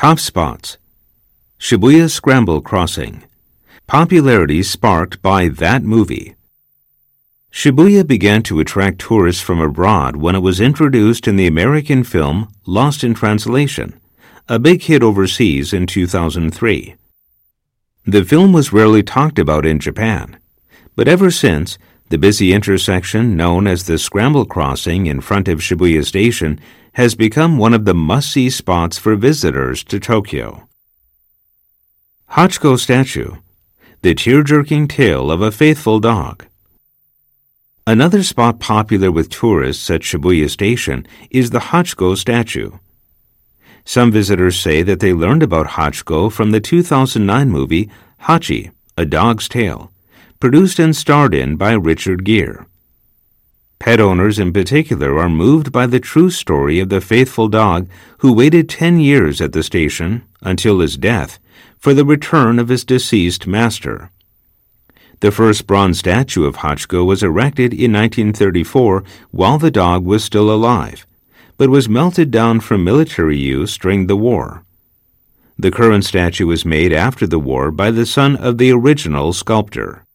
Top spots Shibuya Scramble Crossing. Popularity sparked by that movie. Shibuya began to attract tourists from abroad when it was introduced in the American film Lost in Translation, a big hit overseas in 2003. The film was rarely talked about in Japan, but ever since, the busy intersection known as the Scramble Crossing in front of Shibuya Station has become one of the must-see spots for visitors to Tokyo. Hachiko Statue The Tear-Jerking Tale of a Faithful Dog Another spot popular with tourists at Shibuya Station is the Hachiko statue. Some visitors say that they learned about Hachiko from the 2009 movie Hachi, A Dog's Tale, produced and starred in by Richard Gere. Pet owners in particular are moved by the true story of the faithful dog who waited 10 years at the station, until his death, for the return of his deceased master. The first bronze statue of Hachiko was erected in 1934 while the dog was still alive, but was melted down for military use during the war. The current statue was made after the war by the son of the original sculptor.